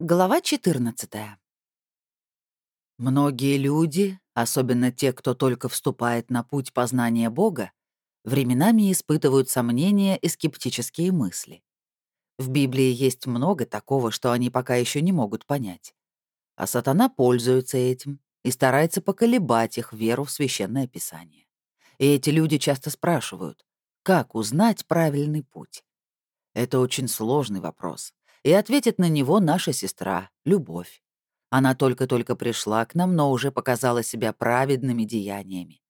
Глава 14. Многие люди, особенно те, кто только вступает на путь познания Бога, временами испытывают сомнения и скептические мысли. В Библии есть много такого, что они пока еще не могут понять. А сатана пользуется этим и старается поколебать их веру в Священное Писание. И эти люди часто спрашивают, как узнать правильный путь? Это очень сложный вопрос, и ответит на него наша сестра, Любовь. Она только-только пришла к нам, но уже показала себя праведными деяниями.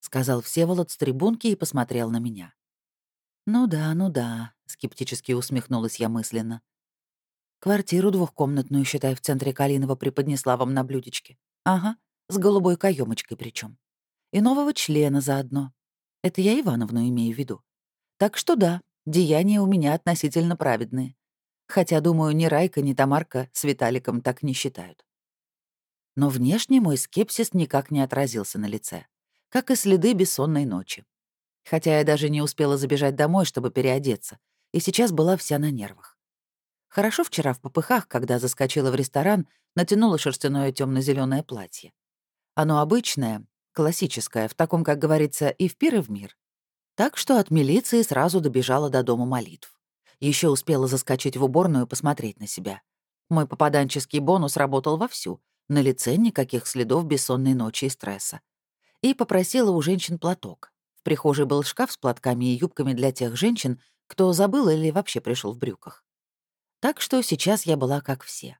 Сказал Всеволод с трибунки и посмотрел на меня. «Ну да, ну да», — скептически усмехнулась я мысленно. «Квартиру двухкомнатную, считай, в центре Калинова преподнесла вам на блюдечке. Ага, с голубой каемочкой причем. И нового члена заодно. Это я Ивановну имею в виду. Так что да, деяния у меня относительно праведные. Хотя, думаю, ни Райка, ни Тамарка с Виталиком так не считают. Но внешне мой скепсис никак не отразился на лице, как и следы бессонной ночи. Хотя я даже не успела забежать домой, чтобы переодеться, и сейчас была вся на нервах. Хорошо вчера в попыхах, когда заскочила в ресторан, натянула шерстяное темно зеленое платье. Оно обычное, классическое, в таком, как говорится, и в пир, и в мир. Так что от милиции сразу добежала до дома молитв. Еще успела заскочить в уборную посмотреть на себя. Мой попаданческий бонус работал вовсю. На лице никаких следов бессонной ночи и стресса. И попросила у женщин платок. В прихожей был шкаф с платками и юбками для тех женщин, кто забыл или вообще пришел в брюках. Так что сейчас я была как все.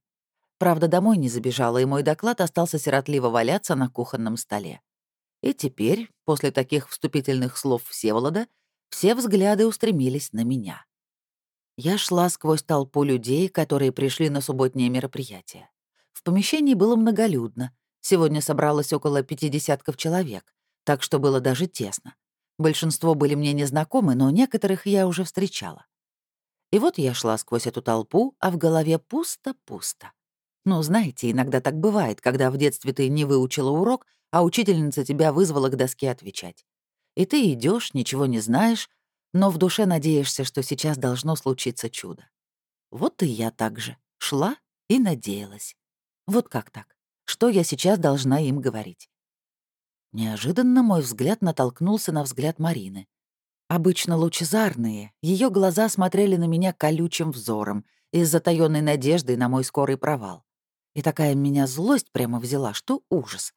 Правда, домой не забежала, и мой доклад остался сиротливо валяться на кухонном столе. И теперь, после таких вступительных слов Всеволода, все взгляды устремились на меня. Я шла сквозь толпу людей, которые пришли на субботнее мероприятие. В помещении было многолюдно. Сегодня собралось около пятидесятков человек, так что было даже тесно. Большинство были мне незнакомы, но некоторых я уже встречала. И вот я шла сквозь эту толпу, а в голове пусто-пусто. Ну, знаете, иногда так бывает, когда в детстве ты не выучила урок, а учительница тебя вызвала к доске отвечать. И ты идешь, ничего не знаешь, но в душе надеешься, что сейчас должно случиться чудо. Вот и я так же шла и надеялась. Вот как так? Что я сейчас должна им говорить? Неожиданно мой взгляд натолкнулся на взгляд Марины. Обычно лучезарные, ее глаза смотрели на меня колючим взором и с затаённой надеждой на мой скорый провал. И такая меня злость прямо взяла, что ужас.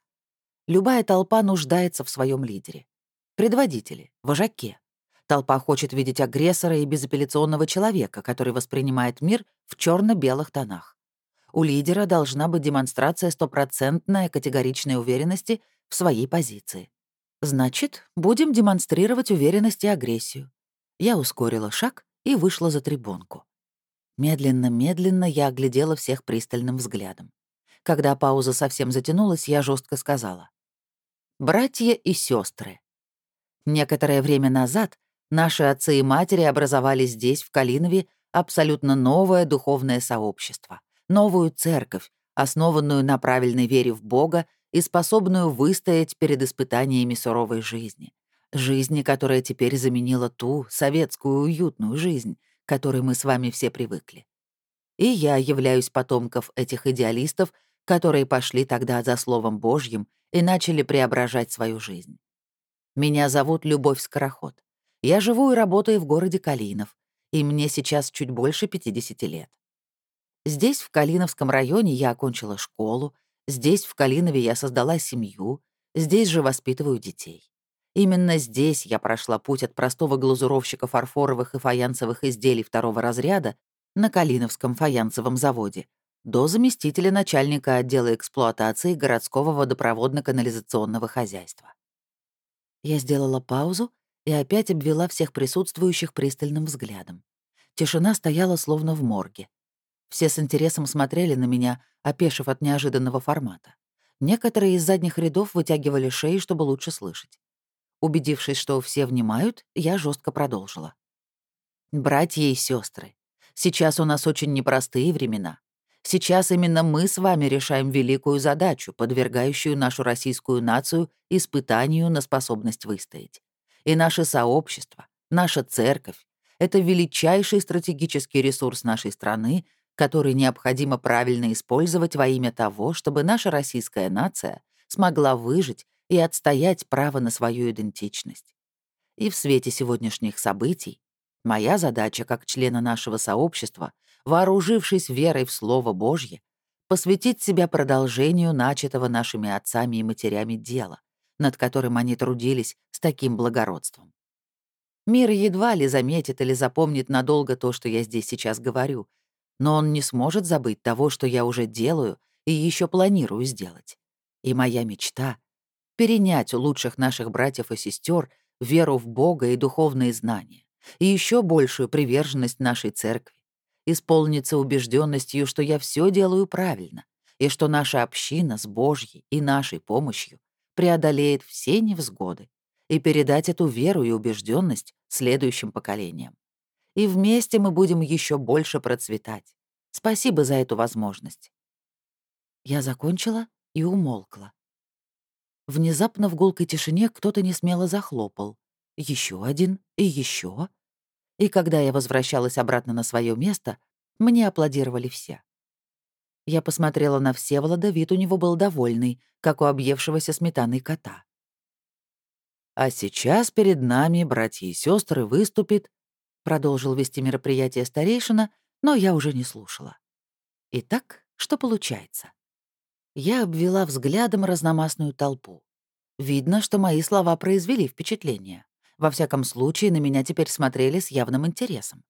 Любая толпа нуждается в своем лидере. Предводителе, вожаке, Толпа хочет видеть агрессора и безапелляционного человека, который воспринимает мир в черно белых тонах. У лидера должна быть демонстрация стопроцентной категоричной уверенности в своей позиции. Значит, будем демонстрировать уверенность и агрессию. Я ускорила шаг и вышла за трибунку. Медленно-медленно я оглядела всех пристальным взглядом. Когда пауза совсем затянулась, я жестко сказала. «Братья и сестры. Некоторое время назад Наши отцы и матери образовали здесь, в Калинове, абсолютно новое духовное сообщество, новую церковь, основанную на правильной вере в Бога и способную выстоять перед испытаниями суровой жизни. Жизни, которая теперь заменила ту советскую уютную жизнь, которой мы с вами все привыкли. И я являюсь потомков этих идеалистов, которые пошли тогда за Словом Божьим и начали преображать свою жизнь. Меня зовут Любовь Скороход. Я живу и работаю в городе Калинов, и мне сейчас чуть больше 50 лет. Здесь, в Калиновском районе, я окончила школу, здесь, в Калинове, я создала семью, здесь же воспитываю детей. Именно здесь я прошла путь от простого глазуровщика фарфоровых и фаянсовых изделий второго разряда на Калиновском фаянсовом заводе до заместителя начальника отдела эксплуатации городского водопроводно-канализационного хозяйства. Я сделала паузу и опять обвела всех присутствующих пристальным взглядом. Тишина стояла словно в морге. Все с интересом смотрели на меня, опешив от неожиданного формата. Некоторые из задних рядов вытягивали шеи, чтобы лучше слышать. Убедившись, что все внимают, я жестко продолжила. «Братья и сестры, сейчас у нас очень непростые времена. Сейчас именно мы с вами решаем великую задачу, подвергающую нашу российскую нацию испытанию на способность выстоять. И наше сообщество, наша церковь — это величайший стратегический ресурс нашей страны, который необходимо правильно использовать во имя того, чтобы наша российская нация смогла выжить и отстоять право на свою идентичность. И в свете сегодняшних событий моя задача как члена нашего сообщества, вооружившись верой в Слово Божье, посвятить себя продолжению начатого нашими отцами и матерями дела, над которым они трудились с таким благородством. Мир едва ли заметит или запомнит надолго то, что я здесь сейчас говорю, но он не сможет забыть того, что я уже делаю и еще планирую сделать. И моя мечта — перенять у лучших наших братьев и сестер веру в Бога и духовные знания, и еще большую приверженность нашей церкви, исполниться убежденностью, что я все делаю правильно, и что наша община с Божьей и нашей помощью преодолеет все невзгоды, и передать эту веру и убежденность следующим поколениям. И вместе мы будем еще больше процветать. Спасибо за эту возможность. Я закончила и умолкла. Внезапно в гулкой тишине кто-то несмело захлопал. Еще один и еще. И когда я возвращалась обратно на свое место, мне аплодировали все. Я посмотрела на Всеволода, вид у него был довольный, как у объевшегося сметаной кота. А сейчас перед нами, братья и сестры, выступит, продолжил вести мероприятие старейшина, но я уже не слушала. Итак, что получается? Я обвела взглядом разномастную толпу. Видно, что мои слова произвели впечатление. Во всяком случае, на меня теперь смотрели с явным интересом.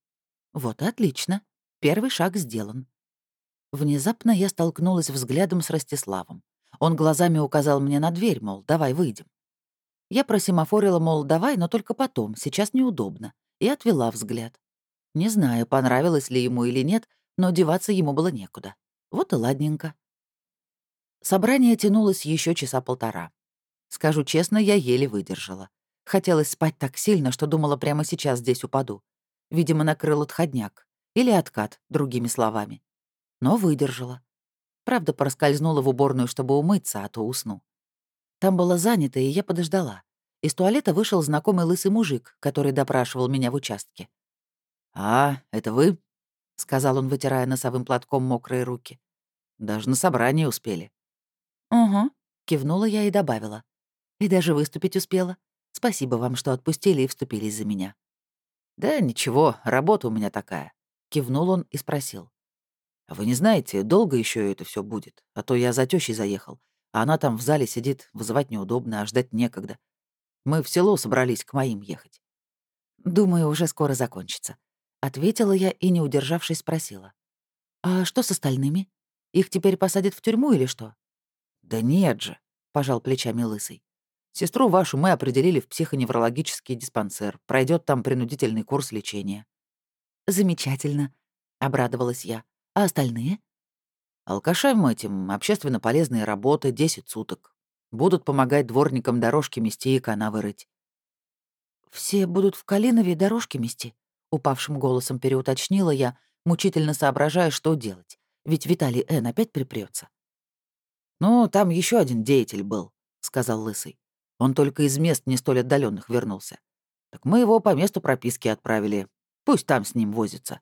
Вот отлично. Первый шаг сделан. Внезапно я столкнулась взглядом с Ростиславом. Он глазами указал мне на дверь, мол, давай выйдем. Я просимофорила, мол, давай, но только потом, сейчас неудобно, и отвела взгляд. Не знаю, понравилось ли ему или нет, но деваться ему было некуда. Вот и ладненько. Собрание тянулось еще часа полтора. Скажу честно, я еле выдержала. Хотелось спать так сильно, что думала, прямо сейчас здесь упаду. Видимо, накрыл отходняк. Или откат, другими словами. Но выдержала. Правда, проскользнула в уборную, чтобы умыться, а то усну. Там было занято, и я подождала. Из туалета вышел знакомый лысый мужик, который допрашивал меня в участке. «А, это вы?» — сказал он, вытирая носовым платком мокрые руки. «Даже на собрание успели». «Угу», — кивнула я и добавила. «И даже выступить успела. Спасибо вам, что отпустили и вступились за меня». «Да ничего, работа у меня такая», — кивнул он и спросил. «А «Вы не знаете, долго еще это все будет? А то я за тещей заехал, а она там в зале сидит, вызывать неудобно, а ждать некогда. Мы в село собрались к моим ехать. «Думаю, уже скоро закончится», — ответила я и, не удержавшись, спросила. «А что с остальными? Их теперь посадят в тюрьму или что?» «Да нет же», — пожал плечами Лысый. «Сестру вашу мы определили в психоневрологический диспансер. Пройдет там принудительный курс лечения». «Замечательно», — обрадовалась я. «А остальные?» Алкашам этим общественно полезные работы 10 суток. Будут помогать дворникам дорожки мести и канавы рыть. «Все будут в Калинове дорожки мести?» — упавшим голосом переуточнила я, мучительно соображая, что делать. Ведь Виталий Н. опять припрется. «Ну, там еще один деятель был», — сказал Лысый. «Он только из мест не столь отдаленных вернулся. Так мы его по месту прописки отправили. Пусть там с ним возится».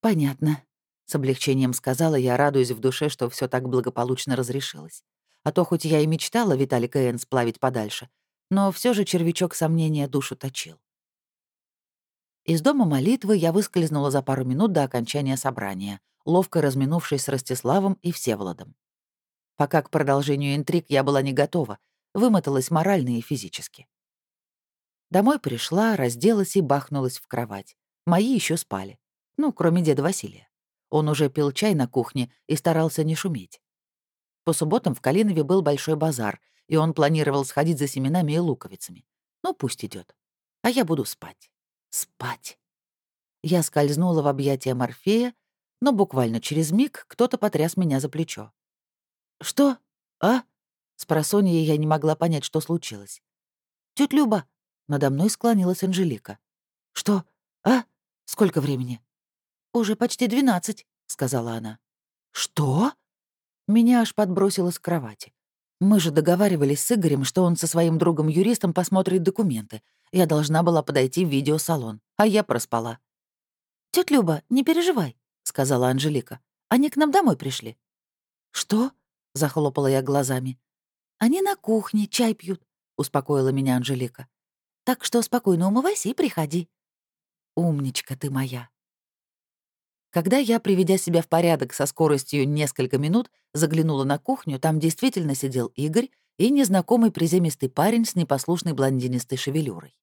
«Понятно», с облегчением сказала я, радуясь в душе, что все так благополучно разрешилось. А то хоть я и мечтала Виталика Н. сплавить подальше, но все же червячок сомнения душу точил. Из дома молитвы я выскользнула за пару минут до окончания собрания, ловко разминувшись с Ростиславом и Всеволодом. Пока к продолжению интриг я была не готова, вымоталась морально и физически. Домой пришла, разделась и бахнулась в кровать. Мои еще спали. Ну, кроме деда Василия. Он уже пил чай на кухне и старался не шуметь. По субботам в Калинове был большой базар, и он планировал сходить за семенами и луковицами. Ну, пусть идет. А я буду спать. Спать. Я скользнула в объятия Морфея, но буквально через миг кто-то потряс меня за плечо. «Что? А?» С просонья я не могла понять, что случилось. «Тётя Люба!» Надо мной склонилась Анжелика. «Что? А? Сколько времени?» «Уже почти двенадцать», — сказала она. «Что?» Меня аж подбросило с кровати. Мы же договаривались с Игорем, что он со своим другом-юристом посмотрит документы. Я должна была подойти в видеосалон, а я проспала. «Тётя Люба, не переживай», — сказала Анжелика. «Они к нам домой пришли». «Что?» — захлопала я глазами. «Они на кухне, чай пьют», — успокоила меня Анжелика. «Так что спокойно умывайся и приходи». «Умничка ты моя». Когда я, приведя себя в порядок со скоростью несколько минут, заглянула на кухню, там действительно сидел Игорь и незнакомый приземистый парень с непослушной блондинистой шевелюрой.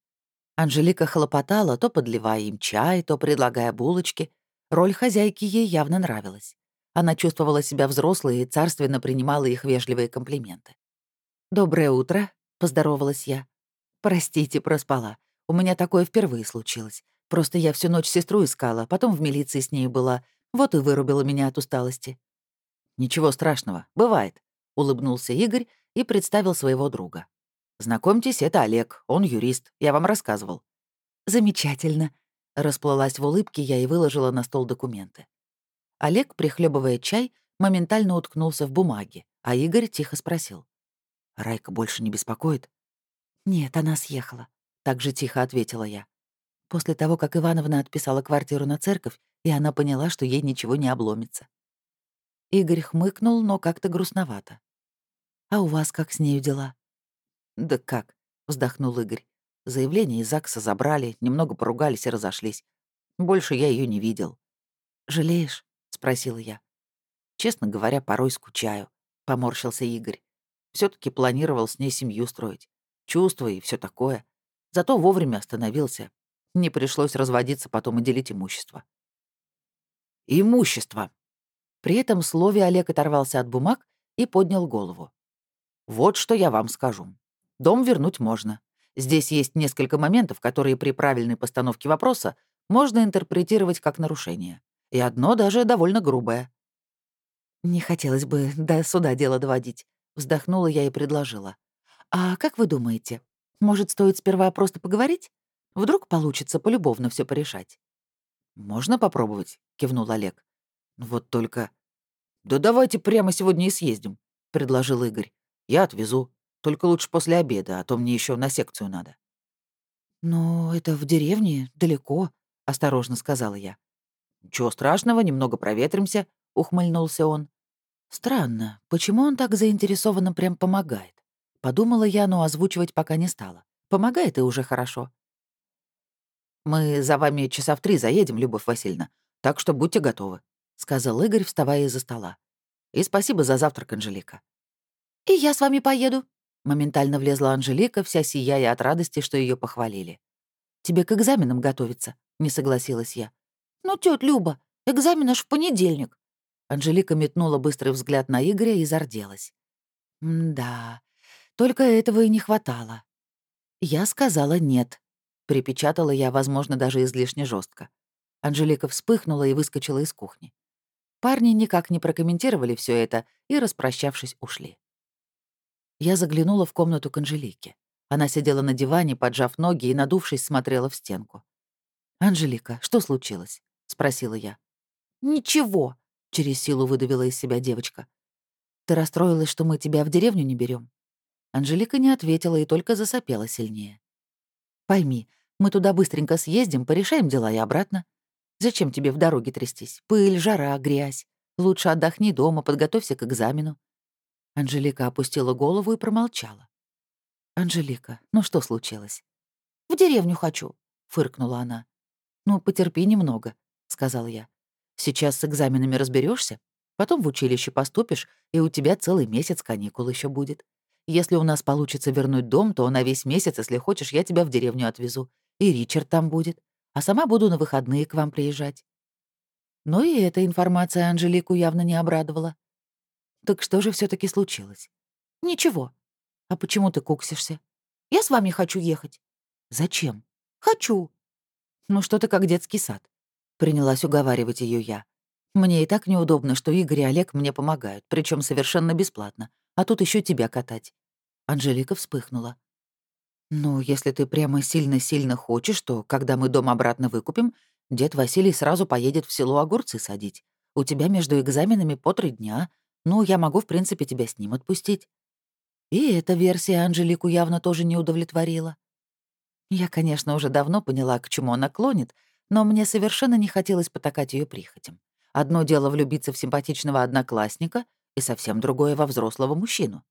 Анжелика хлопотала, то подливая им чай, то предлагая булочки. Роль хозяйки ей явно нравилась. Она чувствовала себя взрослой и царственно принимала их вежливые комплименты. «Доброе утро», — поздоровалась я. «Простите, проспала. У меня такое впервые случилось. Просто я всю ночь сестру искала, потом в милиции с ней была. Вот и вырубила меня от усталости». «Ничего страшного, бывает», — улыбнулся Игорь и представил своего друга. «Знакомьтесь, это Олег, он юрист, я вам рассказывал». «Замечательно», — расплылась в улыбке я и выложила на стол документы. Олег, прихлебывая чай, моментально уткнулся в бумаге, а Игорь тихо спросил. «Райка больше не беспокоит?» «Нет, она съехала», — так же тихо ответила я. После того, как Ивановна отписала квартиру на церковь, и она поняла, что ей ничего не обломится. Игорь хмыкнул, но как-то грустновато. «А у вас как с нею дела?» «Да как?» — вздохнул Игорь. Заявление из ЗАГСа забрали, немного поругались и разошлись. Больше я ее не видел. «Жалеешь?» — спросила я. «Честно говоря, порой скучаю», — поморщился Игорь. все таки планировал с ней семью строить. Чувства и все такое. Зато вовремя остановился. Не пришлось разводиться потом и делить имущество. «Имущество!» При этом слове Олег оторвался от бумаг и поднял голову. «Вот что я вам скажу. Дом вернуть можно. Здесь есть несколько моментов, которые при правильной постановке вопроса можно интерпретировать как нарушение. И одно даже довольно грубое. «Не хотелось бы до суда дело доводить», — вздохнула я и предложила. «А как вы думаете, может, стоит сперва просто поговорить? Вдруг получится полюбовно все порешать?» «Можно попробовать», — кивнул Олег. «Вот только...» «Да давайте прямо сегодня и съездим», — предложил Игорь. «Я отвезу. Только лучше после обеда, а то мне еще на секцию надо». «Но это в деревне, далеко», — осторожно сказала я. «Ничего страшного, немного проветримся», — ухмыльнулся он. «Странно, почему он так заинтересованно прям помогает?» Подумала я, но озвучивать пока не стала. Помогает и уже хорошо. «Мы за вами часа в три заедем, Любовь Васильевна, так что будьте готовы», — сказал Игорь, вставая из-за стола. «И спасибо за завтрак, Анжелика». «И я с вами поеду», Моментально влезла Анжелика, вся сияя от радости, что ее похвалили. «Тебе к экзаменам готовиться?» — не согласилась я. «Ну, тётя Люба, экзамен аж в понедельник». Анжелика метнула быстрый взгляд на Игоря и зарделась. «Да, только этого и не хватало». Я сказала «нет», — припечатала я, возможно, даже излишне жестко. Анжелика вспыхнула и выскочила из кухни. Парни никак не прокомментировали все это и, распрощавшись, ушли. Я заглянула в комнату к Анжелике. Она сидела на диване, поджав ноги и, надувшись, смотрела в стенку. «Анжелика, что случилось?» — спросила я. «Ничего», — через силу выдавила из себя девочка. «Ты расстроилась, что мы тебя в деревню не берем? Анжелика не ответила и только засопела сильнее. «Пойми, мы туда быстренько съездим, порешаем дела и обратно. Зачем тебе в дороге трястись? Пыль, жара, грязь. Лучше отдохни дома, подготовься к экзамену. Анжелика опустила голову и промолчала. «Анжелика, ну что случилось?» «В деревню хочу», — фыркнула она. «Ну, потерпи немного», — сказал я. «Сейчас с экзаменами разберешься, потом в училище поступишь, и у тебя целый месяц каникул еще будет. Если у нас получится вернуть дом, то на весь месяц, если хочешь, я тебя в деревню отвезу. И Ричард там будет. А сама буду на выходные к вам приезжать». Но и эта информация Анжелику явно не обрадовала. Так что же все таки случилось? Ничего. А почему ты куксишься? Я с вами хочу ехать. Зачем? Хочу. Ну что ты как детский сад. Принялась уговаривать ее я. Мне и так неудобно, что Игорь и Олег мне помогают, причем совершенно бесплатно. А тут еще тебя катать. Анжелика вспыхнула. «Ну, если ты прямо сильно-сильно хочешь, то, когда мы дом обратно выкупим, дед Василий сразу поедет в село огурцы садить. У тебя между экзаменами по три дня, ну, я могу, в принципе, тебя с ним отпустить. И эта версия Анжелику явно тоже не удовлетворила. Я, конечно, уже давно поняла, к чему она клонит, но мне совершенно не хотелось потакать ее прихотям. Одно дело влюбиться в симпатичного одноклассника, и совсем другое во взрослого мужчину.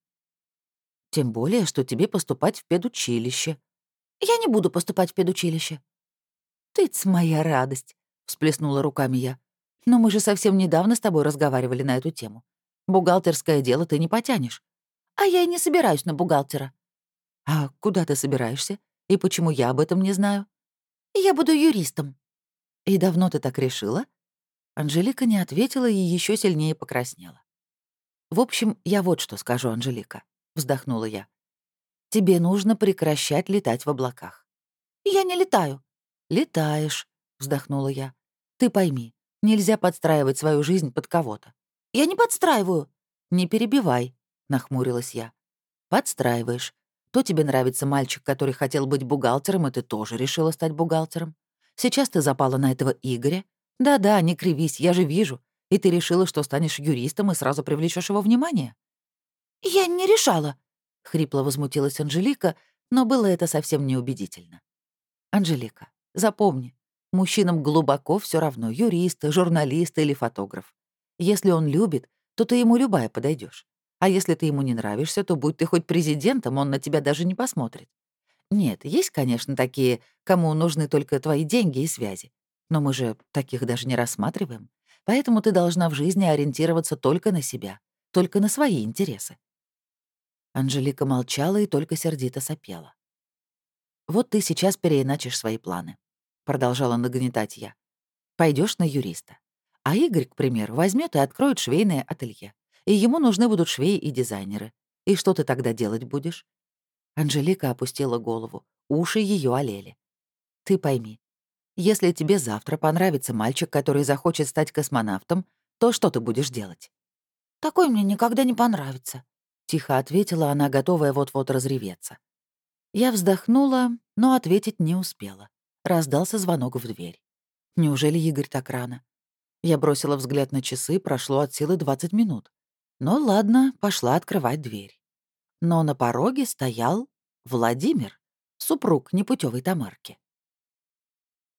Тем более, что тебе поступать в педучилище. Я не буду поступать в педучилище. Тыц, моя радость, всплеснула руками я. Но мы же совсем недавно с тобой разговаривали на эту тему. Бухгалтерское дело ты не потянешь. А я и не собираюсь на бухгалтера. А куда ты собираешься? И почему я об этом не знаю? Я буду юристом. И давно ты так решила? Анжелика не ответила и еще сильнее покраснела. «В общем, я вот что скажу, Анжелика», — вздохнула я. «Тебе нужно прекращать летать в облаках». «Я не летаю». «Летаешь», — вздохнула я. «Ты пойми, нельзя подстраивать свою жизнь под кого-то». «Я не подстраиваю». «Не перебивай», — нахмурилась я. «Подстраиваешь. То тебе нравится мальчик, который хотел быть бухгалтером, и ты тоже решила стать бухгалтером. Сейчас ты запала на этого Игоря, да-да, не кривись, я же вижу. И ты решила, что станешь юристом и сразу привлечешь его внимание? Я не решала, хрипло возмутилась Анжелика, но было это совсем неубедительно. Анжелика, запомни, мужчинам глубоко все равно, юрист, журналист или фотограф. Если он любит, то ты ему любая подойдешь. А если ты ему не нравишься, то будь ты хоть президентом, он на тебя даже не посмотрит. Нет, есть, конечно, такие, кому нужны только твои деньги и связи. Но мы же таких даже не рассматриваем. Поэтому ты должна в жизни ориентироваться только на себя, только на свои интересы. Анжелика молчала и только сердито сопела. «Вот ты сейчас переиначишь свои планы», — продолжала нагнетать я. Пойдешь на юриста. А Игорь, к примеру, возьмет и откроет швейное ателье. И ему нужны будут швеи и дизайнеры. И что ты тогда делать будешь?» Анжелика опустила голову. Уши ее олели. «Ты пойми, если тебе завтра понравится мальчик, который захочет стать космонавтом, то что ты будешь делать?» «Такой мне никогда не понравится», — тихо ответила она, готовая вот-вот разреветься. Я вздохнула, но ответить не успела. Раздался звонок в дверь. Неужели Игорь так рано? Я бросила взгляд на часы, прошло от силы 20 минут. Ну ладно, пошла открывать дверь. Но на пороге стоял Владимир, супруг непутевой Тамарки.